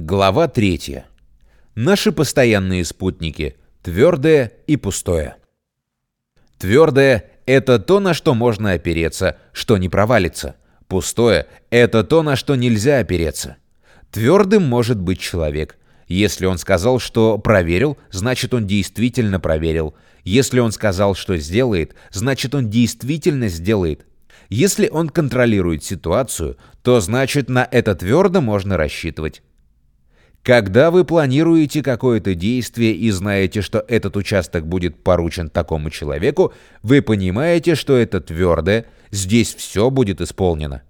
Глава 3. Наши постоянные спутники. Твердое и пустое. Твердое – это то, на что можно опереться, что не провалится. Пустое – это то, на что нельзя опереться. Твердым может быть человек. Если он сказал, что проверил, значит он действительно проверил. Если он сказал, что сделает, значит он действительно сделает. Если он контролирует ситуацию, то значит на это твердо можно рассчитывать. Когда вы планируете какое-то действие и знаете, что этот участок будет поручен такому человеку, вы понимаете, что это твердое, здесь все будет исполнено.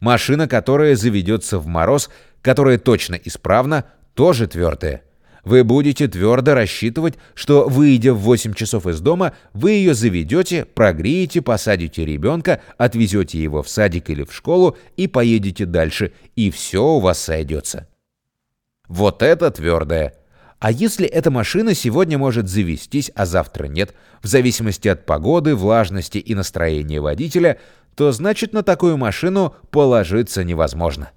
Машина, которая заведется в мороз, которая точно исправна, тоже твердая. Вы будете твердо рассчитывать, что, выйдя в 8 часов из дома, вы ее заведете, прогреете, посадите ребенка, отвезете его в садик или в школу и поедете дальше, и все у вас сойдется. Вот это твердое. А если эта машина сегодня может завестись, а завтра нет, в зависимости от погоды, влажности и настроения водителя, то значит на такую машину положиться невозможно.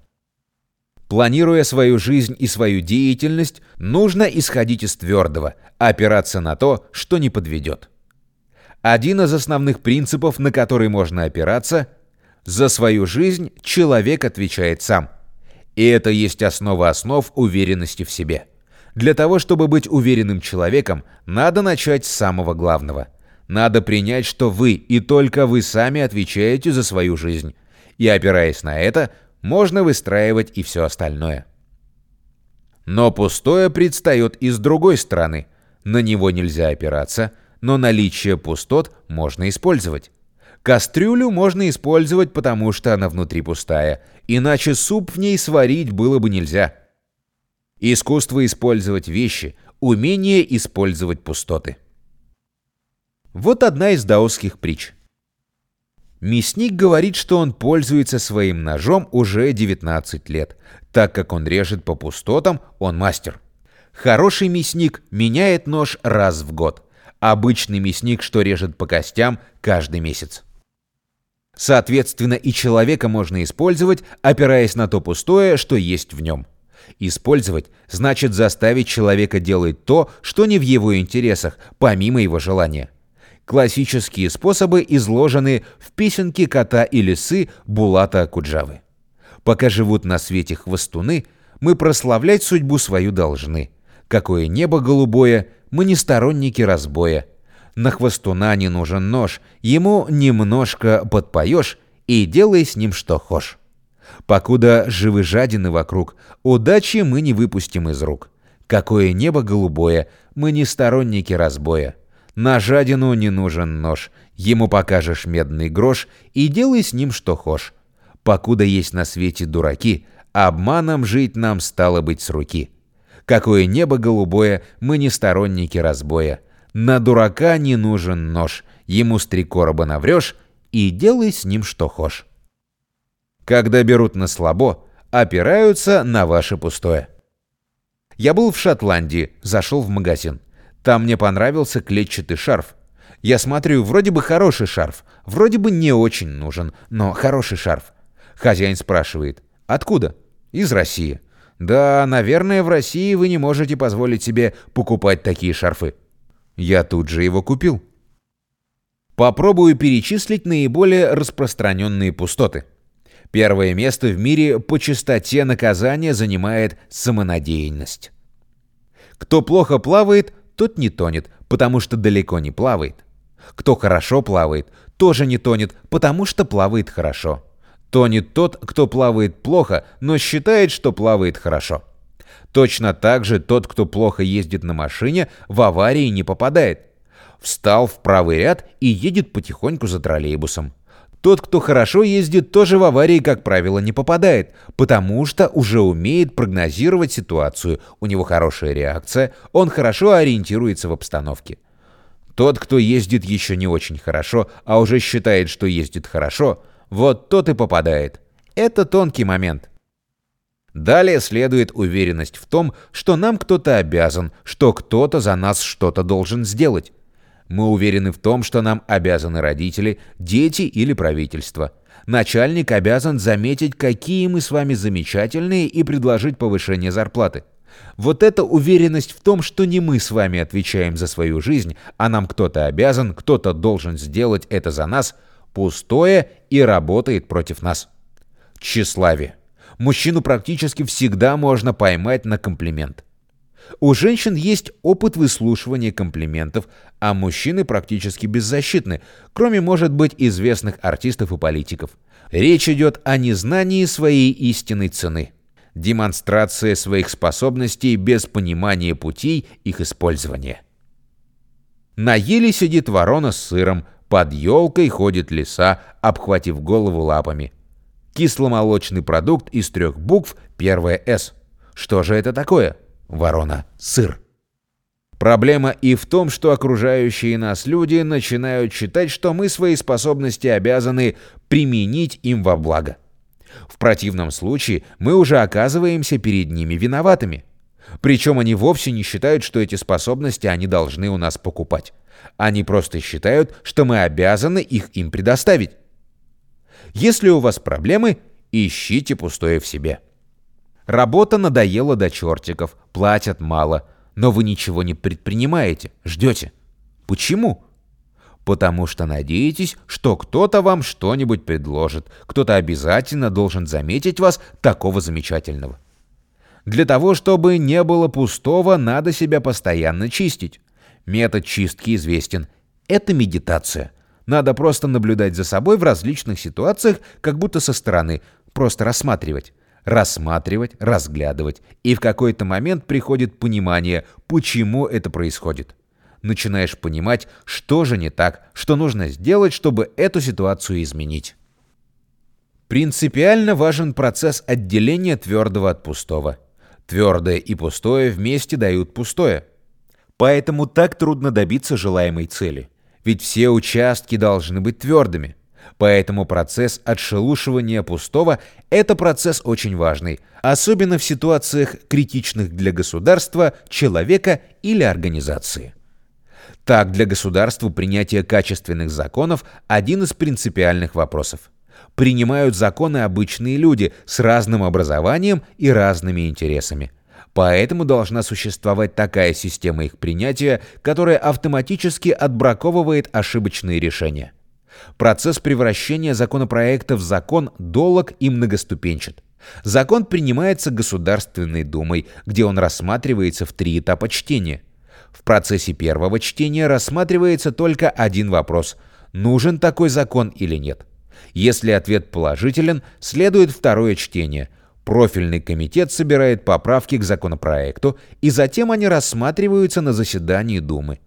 Планируя свою жизнь и свою деятельность, нужно исходить из твердого, опираться на то, что не подведет. Один из основных принципов, на который можно опираться – за свою жизнь человек отвечает сам – и это есть основа основ уверенности в себе. Для того, чтобы быть уверенным человеком, надо начать с самого главного. Надо принять, что вы и только вы сами отвечаете за свою жизнь. И опираясь на это, можно выстраивать и все остальное. Но пустое предстает и с другой стороны. На него нельзя опираться, но наличие пустот можно использовать. Кастрюлю можно использовать, потому что она внутри пустая, иначе суп в ней сварить было бы нельзя. Искусство использовать вещи, умение использовать пустоты. Вот одна из даосских притч. Мясник говорит, что он пользуется своим ножом уже 19 лет. Так как он режет по пустотам, он мастер. Хороший мясник меняет нож раз в год. Обычный мясник, что режет по костям, каждый месяц. Соответственно, и человека можно использовать, опираясь на то пустое, что есть в нем. Использовать значит заставить человека делать то, что не в его интересах, помимо его желания. Классические способы изложены в песенке кота и лисы Булата Куджавы. Пока живут на свете хвостуны, мы прославлять судьбу свою должны. Какое небо голубое, мы не сторонники разбоя. На хвостуна не нужен нож, ему немножко подпоешь и делай с ним что хошь. Покуда живы жадины вокруг, удачи мы не выпустим из рук. Какое небо голубое, мы не сторонники разбоя. На жадину не нужен нож, ему покажешь медный грош и делай с ним что хошь. Покуда есть на свете дураки, обманом жить нам стало быть с руки. Какое небо голубое, мы не сторонники разбоя. На дурака не нужен нож, ему с три короба наврешь и делай с ним что хошь. Когда берут на слабо, опираются на ваше пустое. Я был в Шотландии, зашел в магазин. Там мне понравился клетчатый шарф. Я смотрю, вроде бы хороший шарф, вроде бы не очень нужен, но хороший шарф. Хозяин спрашивает, откуда? Из России. Да, наверное, в России вы не можете позволить себе покупать такие шарфы. Я тут же его купил. Попробую перечислить наиболее распространенные пустоты. Первое место в мире по частоте наказания занимает самонадеянность. Кто плохо плавает, тот не тонет, потому что далеко не плавает. Кто хорошо плавает, тоже не тонет, потому что плавает хорошо. Тонет тот, кто плавает плохо, но считает, что плавает хорошо. Точно так же тот, кто плохо ездит на машине, в аварии не попадает. Встал в правый ряд и едет потихоньку за троллейбусом. Тот, кто хорошо ездит, тоже в аварии, как правило, не попадает, потому что уже умеет прогнозировать ситуацию, у него хорошая реакция, он хорошо ориентируется в обстановке. Тот, кто ездит еще не очень хорошо, а уже считает, что ездит хорошо, вот тот и попадает. Это тонкий момент. Далее следует уверенность в том, что нам кто-то обязан, что кто-то за нас что-то должен сделать. Мы уверены в том, что нам обязаны родители, дети или правительство. Начальник обязан заметить, какие мы с вами замечательные и предложить повышение зарплаты. Вот эта уверенность в том, что не мы с вами отвечаем за свою жизнь, а нам кто-то обязан, кто-то должен сделать это за нас, пустое и работает против нас. Тщеславие. Мужчину практически всегда можно поймать на комплимент. У женщин есть опыт выслушивания комплиментов, а мужчины практически беззащитны, кроме, может быть, известных артистов и политиков. Речь идет о незнании своей истинной цены демонстрация своих способностей без понимания путей их использования. На еле сидит ворона с сыром, под елкой ходит лиса, обхватив голову лапами. Кисломолочный продукт из трех букв, первое «С». Что же это такое? Ворона – сыр. Проблема и в том, что окружающие нас люди начинают считать, что мы свои способности обязаны применить им во благо. В противном случае мы уже оказываемся перед ними виноватыми. Причем они вовсе не считают, что эти способности они должны у нас покупать. Они просто считают, что мы обязаны их им предоставить. Если у вас проблемы, ищите пустое в себе. Работа надоела до чертиков, платят мало, но вы ничего не предпринимаете, ждете. Почему? потому что надеетесь, что кто-то вам что-нибудь предложит, кто-то обязательно должен заметить вас такого замечательного. Для того, чтобы не было пустого, надо себя постоянно чистить. Метод чистки известен. Это медитация. Надо просто наблюдать за собой в различных ситуациях, как будто со стороны, просто рассматривать. Рассматривать, разглядывать. И в какой-то момент приходит понимание, почему это происходит начинаешь понимать, что же не так, что нужно сделать, чтобы эту ситуацию изменить. Принципиально важен процесс отделения твердого от пустого. Твердое и пустое вместе дают пустое. Поэтому так трудно добиться желаемой цели. Ведь все участки должны быть твердыми. Поэтому процесс отшелушивания пустого – это процесс очень важный, особенно в ситуациях критичных для государства, человека или организации. Так, для государства принятие качественных законов – один из принципиальных вопросов. Принимают законы обычные люди с разным образованием и разными интересами. Поэтому должна существовать такая система их принятия, которая автоматически отбраковывает ошибочные решения. Процесс превращения законопроекта в закон долг и многоступенчат. Закон принимается Государственной Думой, где он рассматривается в три этапа чтения – в процессе первого чтения рассматривается только один вопрос – нужен такой закон или нет. Если ответ положителен, следует второе чтение. Профильный комитет собирает поправки к законопроекту, и затем они рассматриваются на заседании Думы.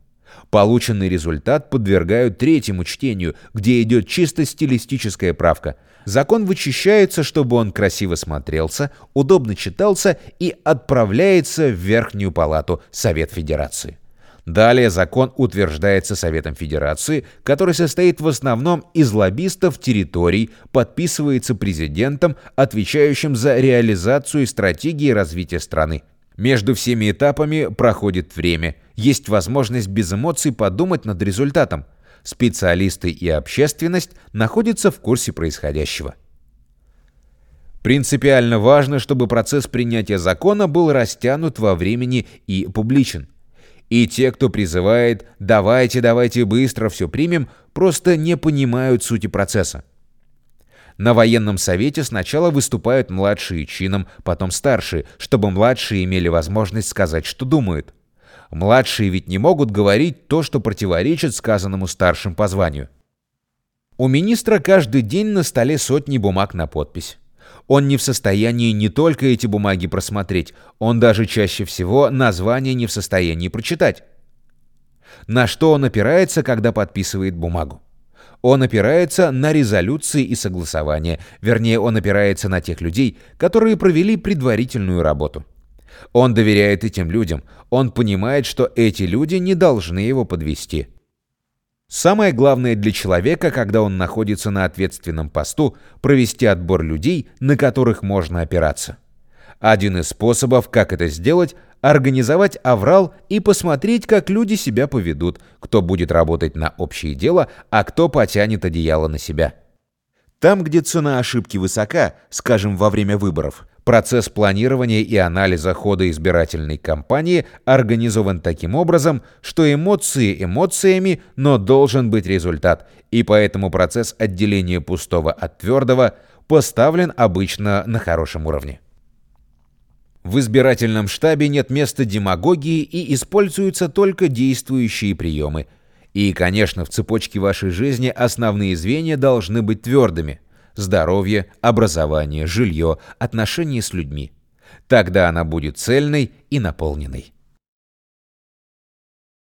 Полученный результат подвергают третьему чтению, где идет чисто стилистическая правка. Закон вычищается, чтобы он красиво смотрелся, удобно читался и отправляется в Верхнюю палату Совет Федерации. Далее закон утверждается Советом Федерации, который состоит в основном из лоббистов территорий, подписывается президентом, отвечающим за реализацию стратегии развития страны. Между всеми этапами проходит время, есть возможность без эмоций подумать над результатом. Специалисты и общественность находятся в курсе происходящего. Принципиально важно, чтобы процесс принятия закона был растянут во времени и публичен. И те, кто призывает «давайте, давайте быстро все примем», просто не понимают сути процесса. На военном совете сначала выступают младшие чином, потом старшие, чтобы младшие имели возможность сказать, что думают. Младшие ведь не могут говорить то, что противоречит сказанному старшим по званию. У министра каждый день на столе сотни бумаг на подпись. Он не в состоянии не только эти бумаги просмотреть, он даже чаще всего название не в состоянии прочитать. На что он опирается, когда подписывает бумагу? Он опирается на резолюции и согласования, вернее, он опирается на тех людей, которые провели предварительную работу. Он доверяет этим людям, он понимает, что эти люди не должны его подвести. Самое главное для человека, когда он находится на ответственном посту, провести отбор людей, на которых можно опираться. Один из способов, как это сделать, организовать аврал и посмотреть, как люди себя поведут, кто будет работать на общее дело, а кто потянет одеяло на себя. Там, где цена ошибки высока, скажем, во время выборов, процесс планирования и анализа хода избирательной кампании организован таким образом, что эмоции эмоциями, но должен быть результат, и поэтому процесс отделения пустого от твердого поставлен обычно на хорошем уровне. В избирательном штабе нет места демагогии и используются только действующие приемы – и, конечно, в цепочке вашей жизни основные звенья должны быть твердыми. Здоровье, образование, жилье, отношения с людьми. Тогда она будет цельной и наполненной.